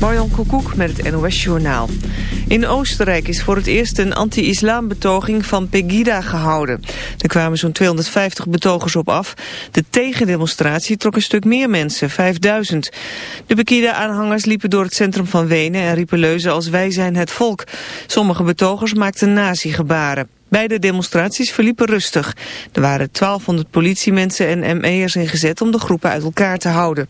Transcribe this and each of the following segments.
Marjan Koekoek met het NOS Journaal. In Oostenrijk is voor het eerst een anti-islam-betoging van Pegida gehouden. Er kwamen zo'n 250 betogers op af. De tegendemonstratie trok een stuk meer mensen, 5000. De Pegida-aanhangers liepen door het centrum van Wenen en riepen leuzen als wij zijn het volk. Sommige betogers maakten nazi-gebaren. Beide demonstraties verliepen rustig. Er waren 1200 politiemensen en ME'ers ingezet om de groepen uit elkaar te houden.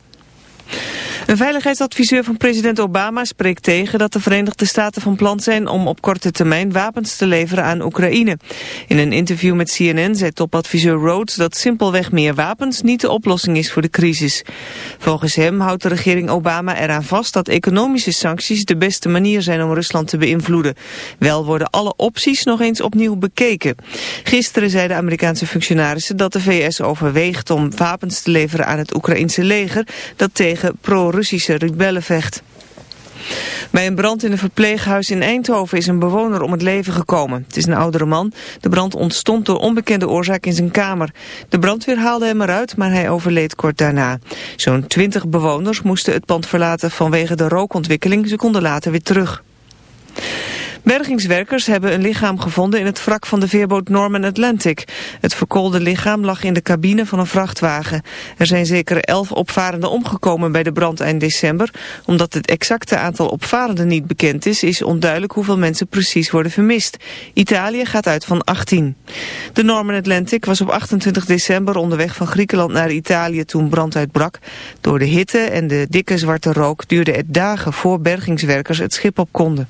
Een veiligheidsadviseur van president Obama spreekt tegen dat de Verenigde Staten van plan zijn om op korte termijn wapens te leveren aan Oekraïne. In een interview met CNN zei topadviseur Rhodes dat simpelweg meer wapens niet de oplossing is voor de crisis. Volgens hem houdt de regering Obama eraan vast dat economische sancties de beste manier zijn om Rusland te beïnvloeden. Wel worden alle opties nog eens opnieuw bekeken. Gisteren zeiden Amerikaanse functionarissen dat de VS overweegt om wapens te leveren aan het Oekraïnse leger dat tegen pro russische rebellen vecht. Bij een brand in een verpleeghuis in Eindhoven is een bewoner om het leven gekomen. Het is een oudere man. De brand ontstond door onbekende oorzaak in zijn kamer. De brandweer haalde hem eruit, maar hij overleed kort daarna. Zo'n twintig bewoners moesten het pand verlaten vanwege de rookontwikkeling. Ze konden later weer terug. Bergingswerkers hebben een lichaam gevonden in het wrak van de veerboot Norman Atlantic. Het verkoolde lichaam lag in de cabine van een vrachtwagen. Er zijn zeker elf opvarenden omgekomen bij de brand eind december. Omdat het exacte aantal opvarenden niet bekend is, is onduidelijk hoeveel mensen precies worden vermist. Italië gaat uit van 18. De Norman Atlantic was op 28 december onderweg van Griekenland naar Italië toen brand uitbrak. Door de hitte en de dikke zwarte rook duurde het dagen voor bergingswerkers het schip op konden.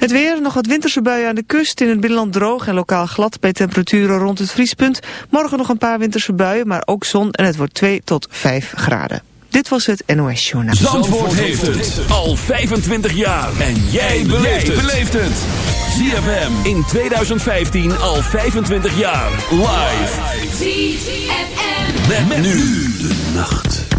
Het weer, nog wat winterse buien aan de kust. In het binnenland droog en lokaal glad bij temperaturen rond het vriespunt. Morgen nog een paar winterse buien, maar ook zon en het wordt 2 tot 5 graden. Dit was het NOS Journaal. Zandvoort, heeft het al 25 jaar. En jij beleeft het. ZFM in 2015 al 25 jaar. Live. ZFM. Met, nu de nacht.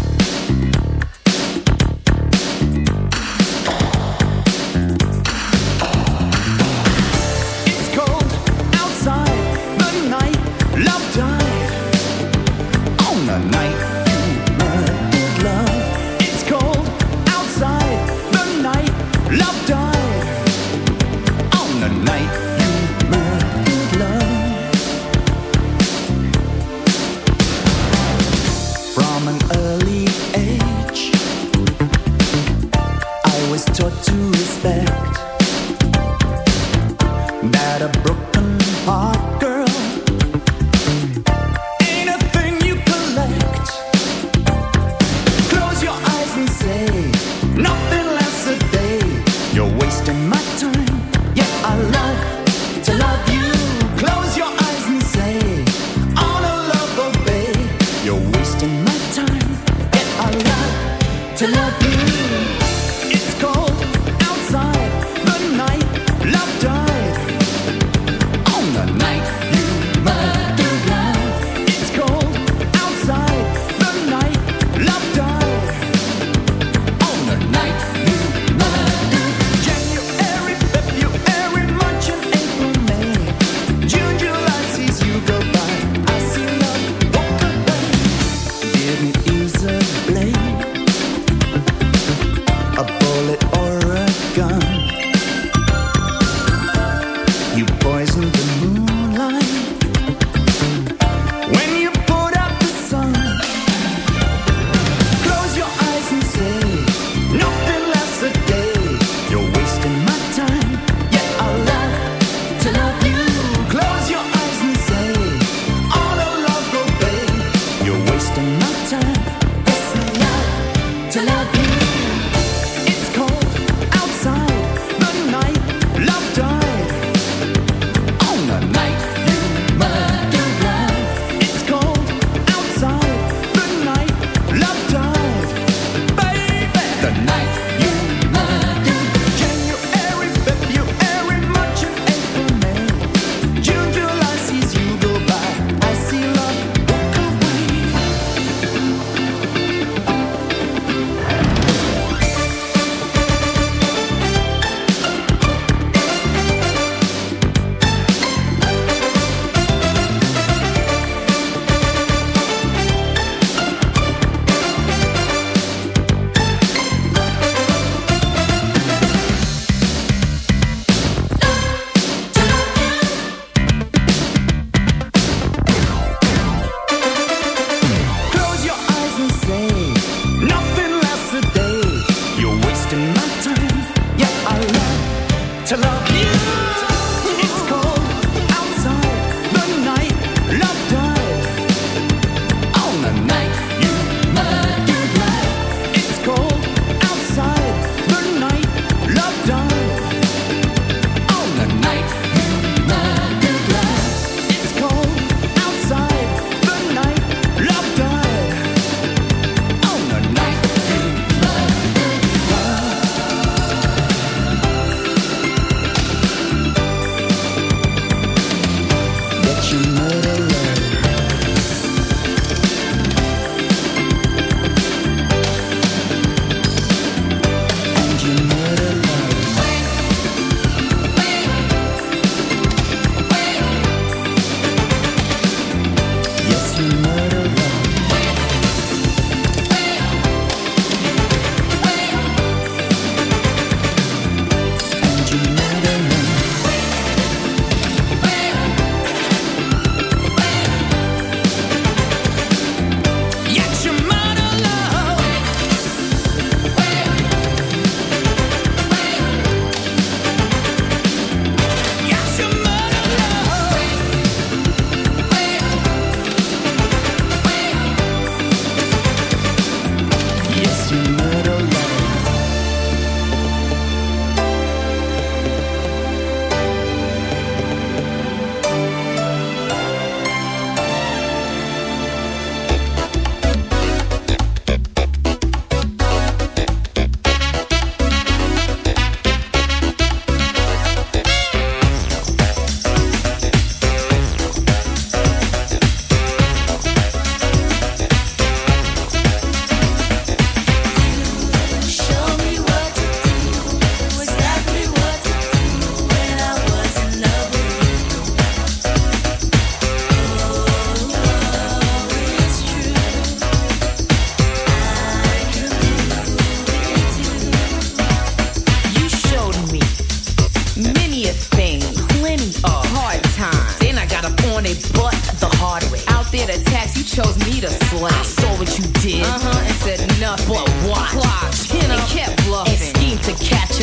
bullet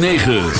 9.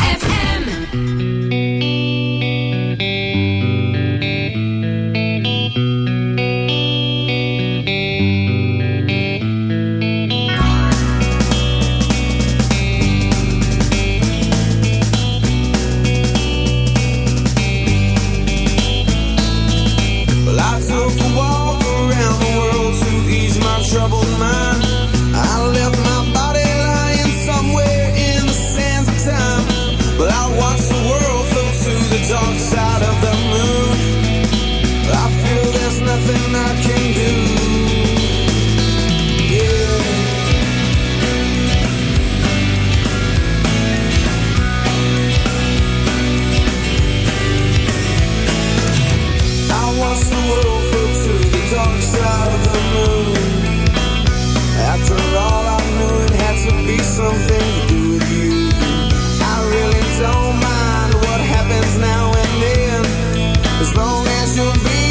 long as you'll be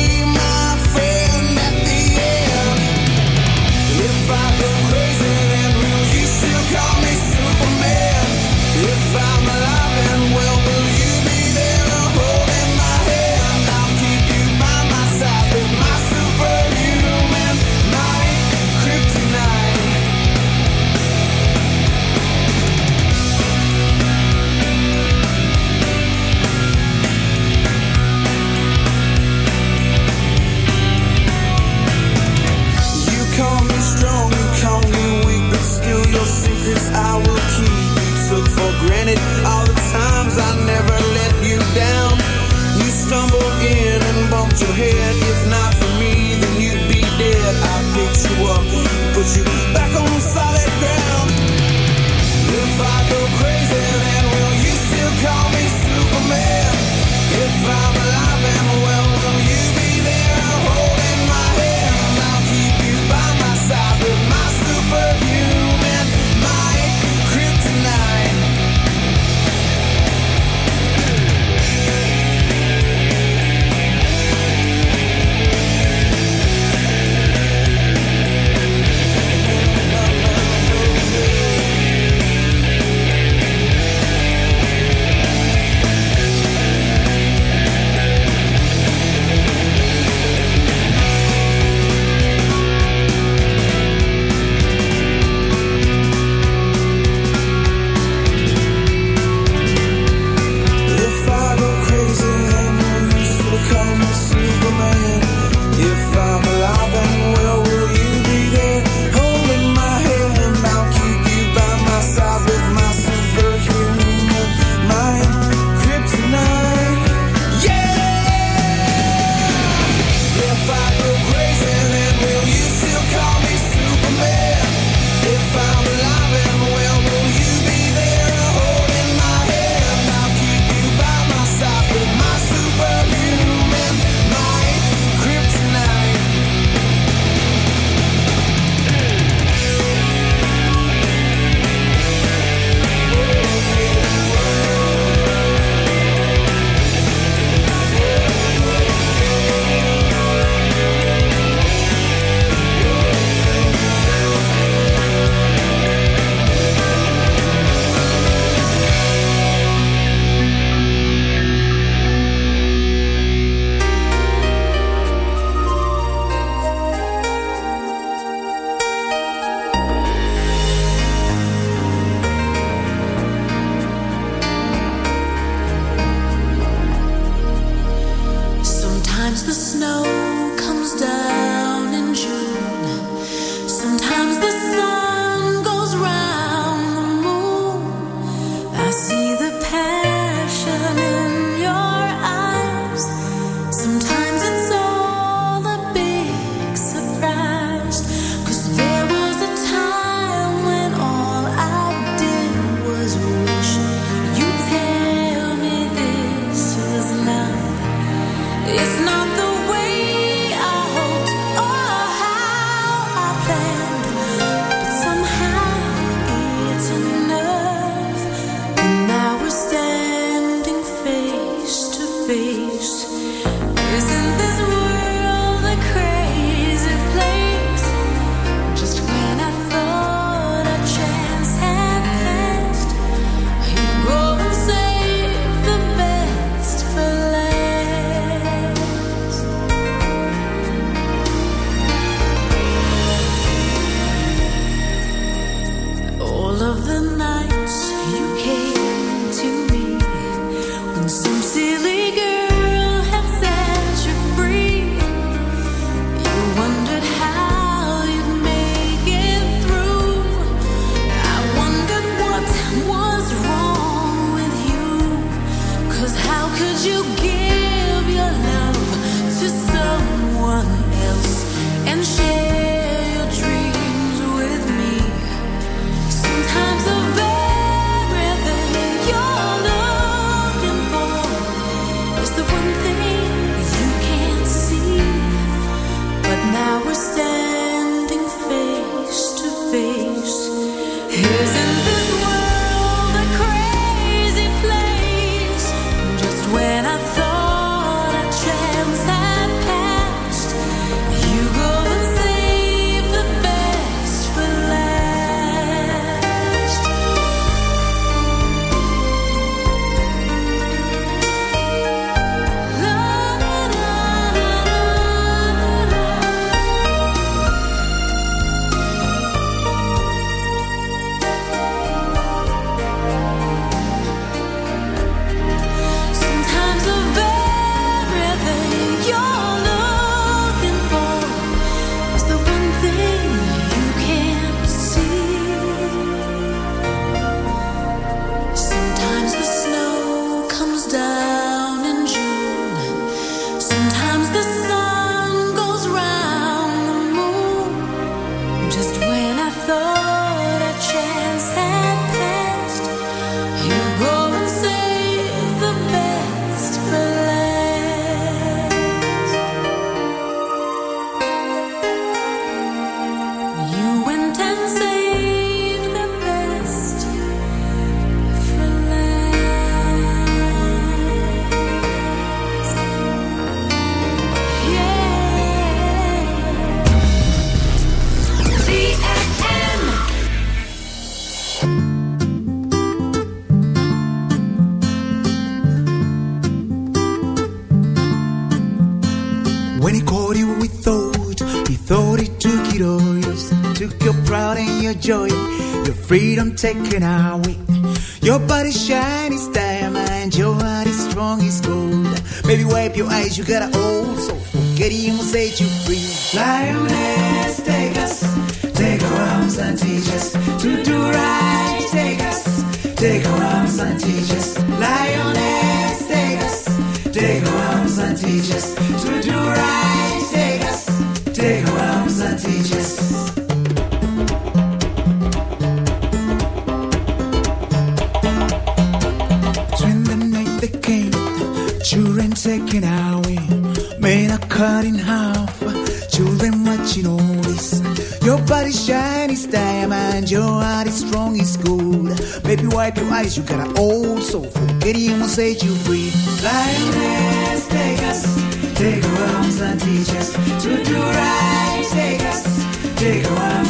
freedom taken away. Your body shine is diamond, your heart is strong it's gold. Baby, wipe your eyes, you gotta set you free. Lioness, take us, take our arms and teach us to do right. Take us, take our arms.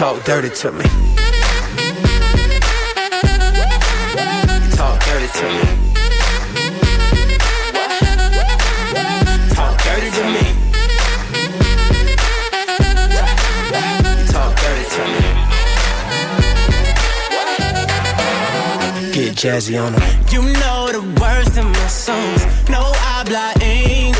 talk dirty to me. Talk dirty to me. talk dirty to me. Talk dirty to me. Get jazzy on them. You know the words in my songs. No habla English.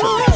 to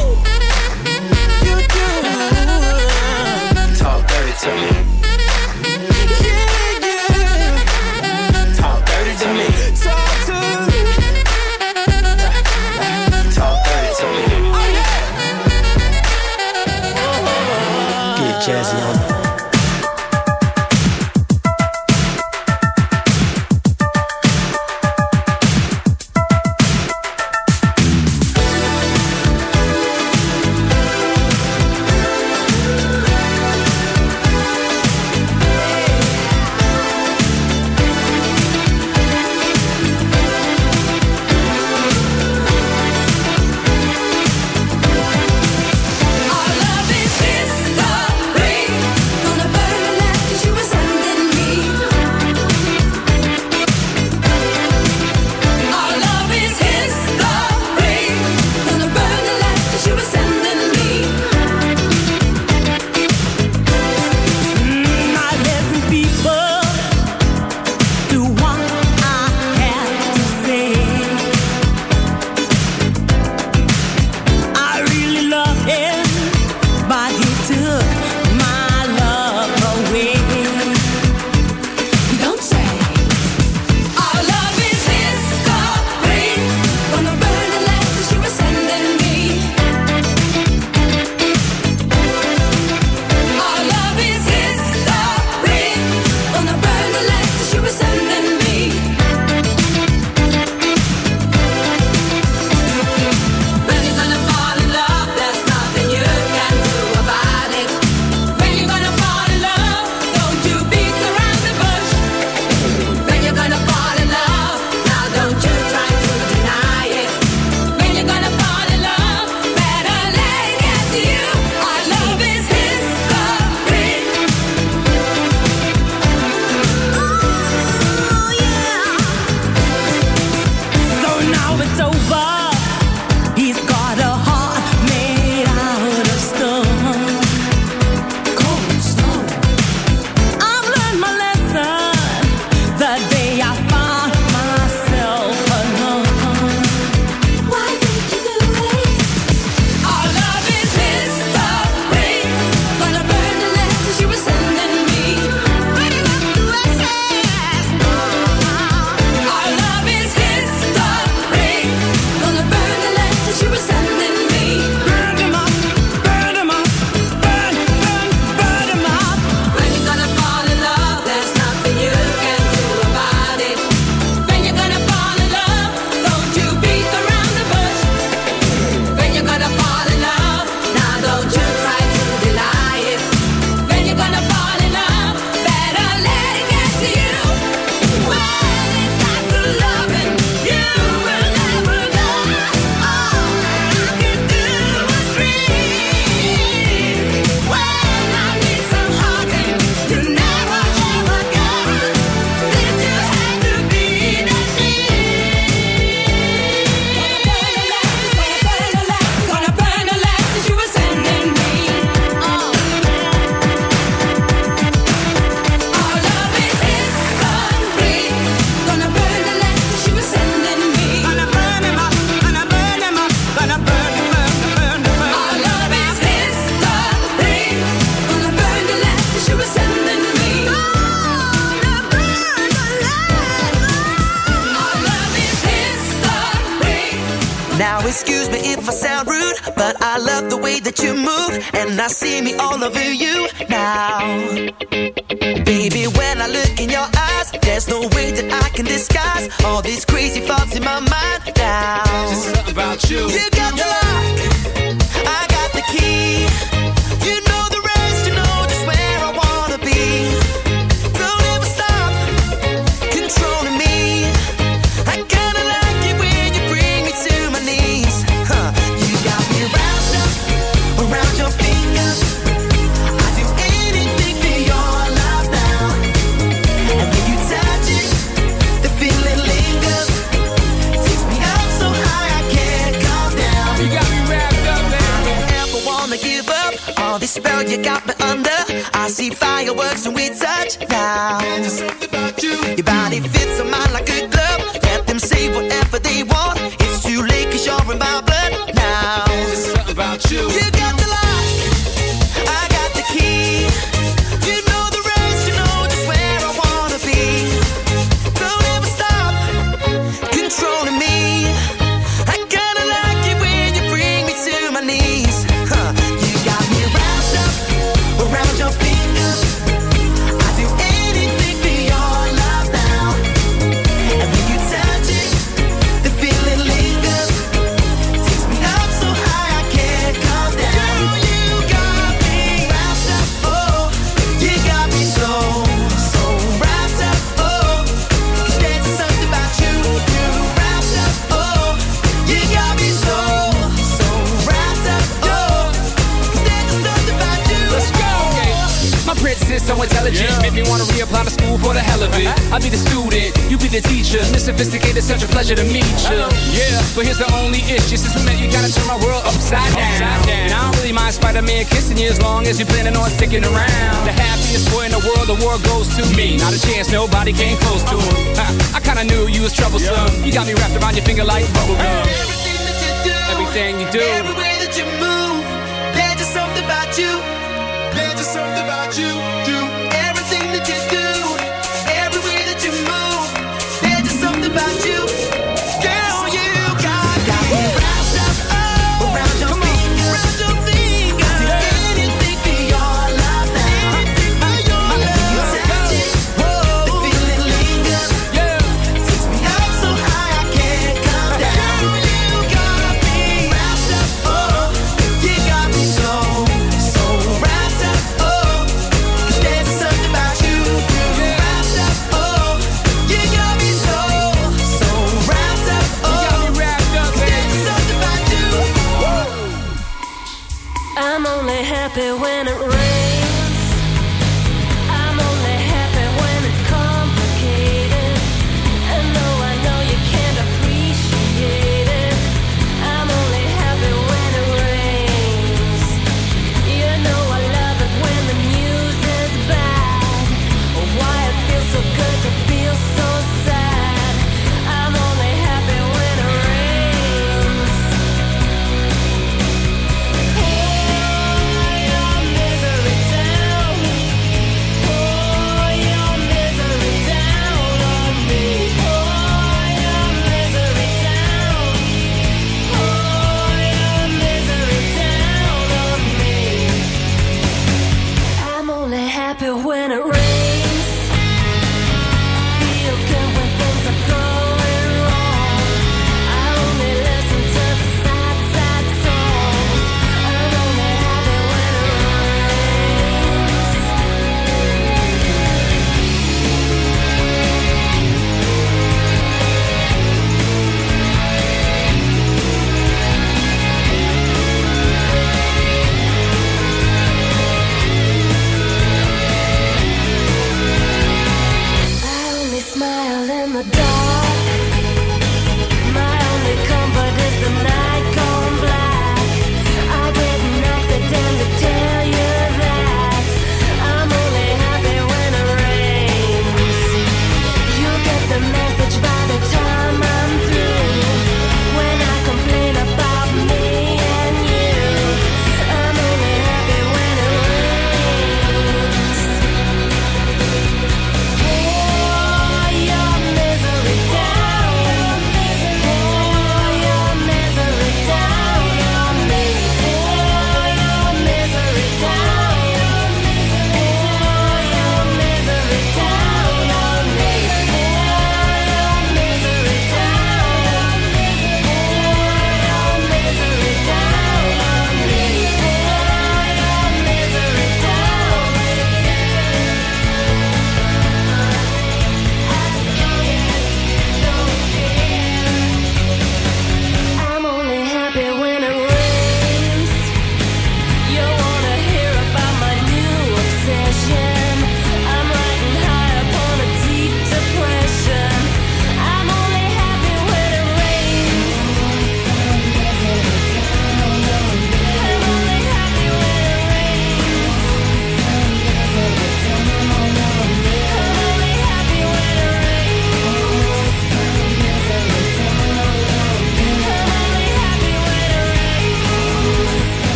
别问。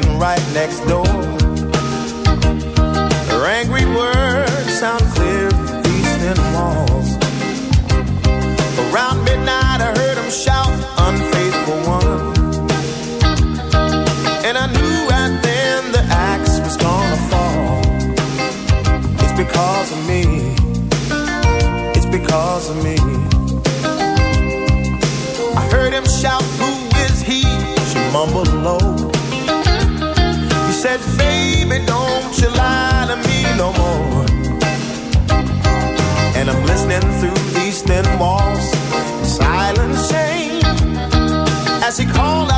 right next door.